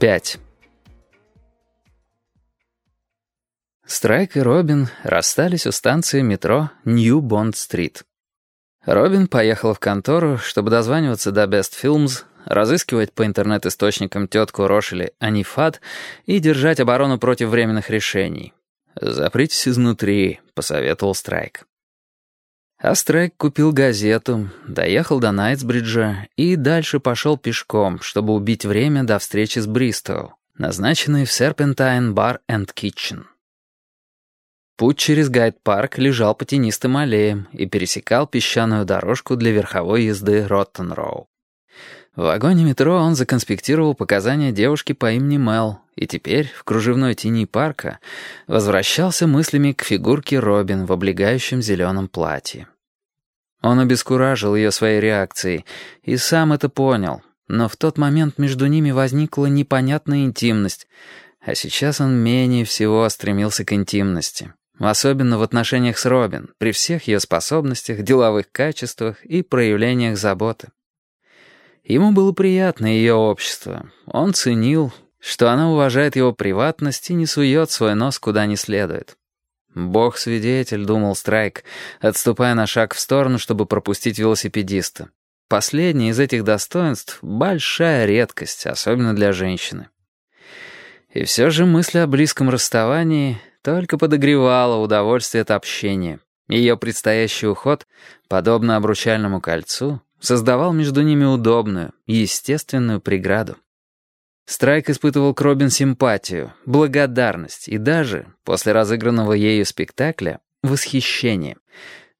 5. Страйк и Робин расстались у станции метро Нью-Бонд-стрит. Робин поехала в контору, чтобы дозваниваться до Best Films, разыскивать по интернет-источникам тетку Рошели Анифат и держать оборону против временных решений. «Запритесь изнутри», — посоветовал Страйк. Астрек купил газету, доехал до Найтсбриджа и дальше пошел пешком, чтобы убить время до встречи с Бристоу, назначенной в Серпентайн Бар энд Китчен. Путь через Гайд-парк лежал по тенистым аллеям и пересекал песчаную дорожку для верховой езды Роттен-Роу. В вагоне метро он законспектировал показания девушки по имени Мел, и теперь, в кружевной тени парка, возвращался мыслями к фигурке Робин в облегающем зеленом платье. Он обескуражил ее своей реакцией и сам это понял, но в тот момент между ними возникла непонятная интимность, а сейчас он менее всего стремился к интимности, особенно в отношениях с Робин, при всех ее способностях, деловых качествах и проявлениях заботы. Ему было приятно ее общество, он ценил, что она уважает его приватность и не сует свой нос куда не следует. «Бог-свидетель», — думал Страйк, отступая на шаг в сторону, чтобы пропустить велосипедиста. Последнее из этих достоинств — большая редкость, особенно для женщины. И все же мысль о близком расставании только подогревала удовольствие от общения. Ее предстоящий уход, подобно обручальному кольцу, создавал между ними удобную, естественную преграду. Страйк испытывал к Робин симпатию, благодарность и даже, после разыгранного ею спектакля, восхищение.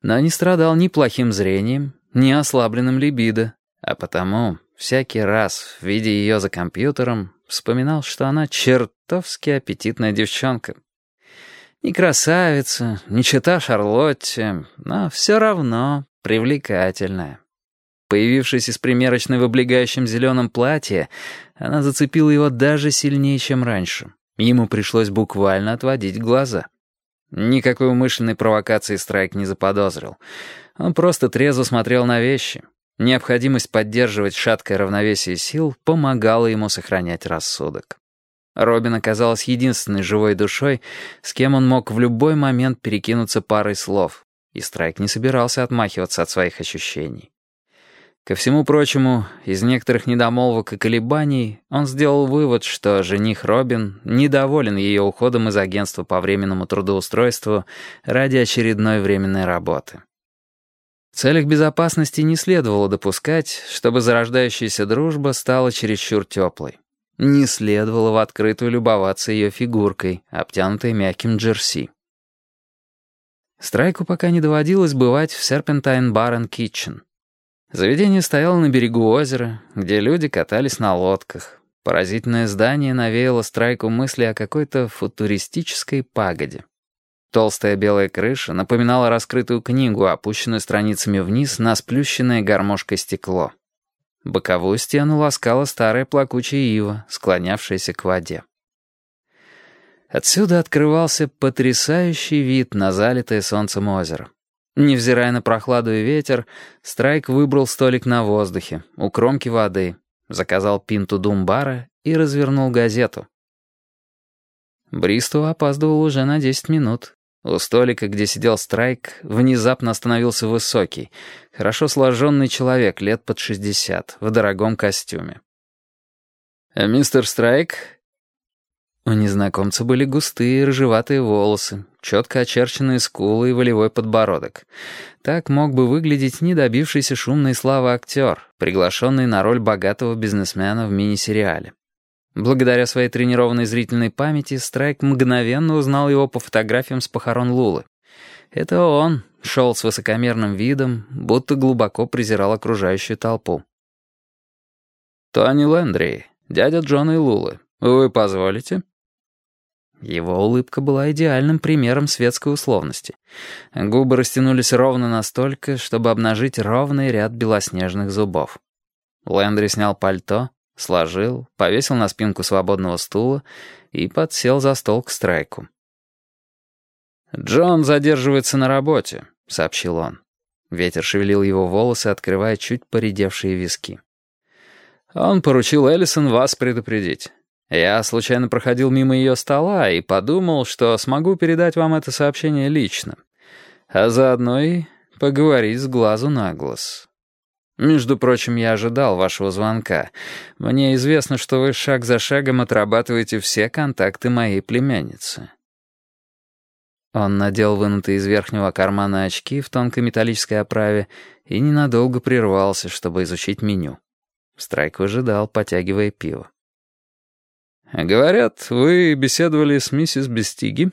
Но не страдал ни плохим зрением, ни ослабленным либидо, а потому всякий раз, видя ее за компьютером, вспоминал, что она чертовски аппетитная девчонка. Не красавица, не чита Шарлотте, но все равно привлекательная. Появившись из примерочной в облегающем зеленом платье, она зацепила его даже сильнее, чем раньше. Ему пришлось буквально отводить глаза. Никакой умышленной провокации Страйк не заподозрил. Он просто трезво смотрел на вещи. Необходимость поддерживать шаткое равновесие сил помогала ему сохранять рассудок. Робин оказалась единственной живой душой, с кем он мог в любой момент перекинуться парой слов, и Страйк не собирался отмахиваться от своих ощущений. Ко всему прочему, из некоторых недомолвок и колебаний он сделал вывод, что жених Робин недоволен ее уходом из агентства по временному трудоустройству ради очередной временной работы. В целях безопасности не следовало допускать, чтобы зарождающаяся дружба стала чересчур теплой. Не следовало в открытую любоваться ее фигуркой, обтянутой мягким джерси. Страйку пока не доводилось бывать в Серпентайн Бар Китчен — Заведение стояло на берегу озера, где люди катались на лодках. Поразительное здание навеяло страйку мысли о какой-то футуристической пагоде. Толстая белая крыша напоминала раскрытую книгу, опущенную страницами вниз на сплющенное гармошкой стекло. Боковую стену ласкала старая плакучая ива, склонявшаяся к воде. Отсюда открывался потрясающий вид на залитое солнцем озеро. Невзирая на прохладу и ветер, Страйк выбрал столик на воздухе, у кромки воды, заказал пинту думбара и развернул газету. Бристоу опаздывал уже на 10 минут. У столика, где сидел Страйк, внезапно остановился высокий, хорошо сложенный человек лет под 60, в дорогом костюме. «Мистер Страйк, у незнакомца были густые рыжеватые волосы, четко очерченные скулы и волевой подбородок. Так мог бы выглядеть недобившийся шумной славы актер, приглашенный на роль богатого бизнесмена в мини-сериале. Благодаря своей тренированной зрительной памяти Страйк мгновенно узнал его по фотографиям с похорон Лулы. Это он шел с высокомерным видом, будто глубоко презирал окружающую толпу. «Тони Лэндри, дядя Джона и Лулы, вы позволите?» Его улыбка была идеальным примером светской условности. Губы растянулись ровно настолько, чтобы обнажить ровный ряд белоснежных зубов. Лэндри снял пальто, сложил, повесил на спинку свободного стула и подсел за стол к Страйку. «Джон задерживается на работе», — сообщил он. Ветер шевелил его волосы, открывая чуть поредевшие виски. «Он поручил Эллисон вас предупредить. Я случайно проходил мимо ее стола и подумал, что смогу передать вам это сообщение лично, а заодно и поговорить с глазу на глаз». Между прочим, я ожидал вашего звонка. Мне известно, что вы шаг за шагом отрабатываете все контакты моей племянницы». Он надел вынутые из верхнего кармана очки в тонкой металлической оправе и ненадолго прервался, чтобы изучить меню. Страйк выжидал, потягивая пиво. «Говорят, вы беседовали с миссис Бестиги?»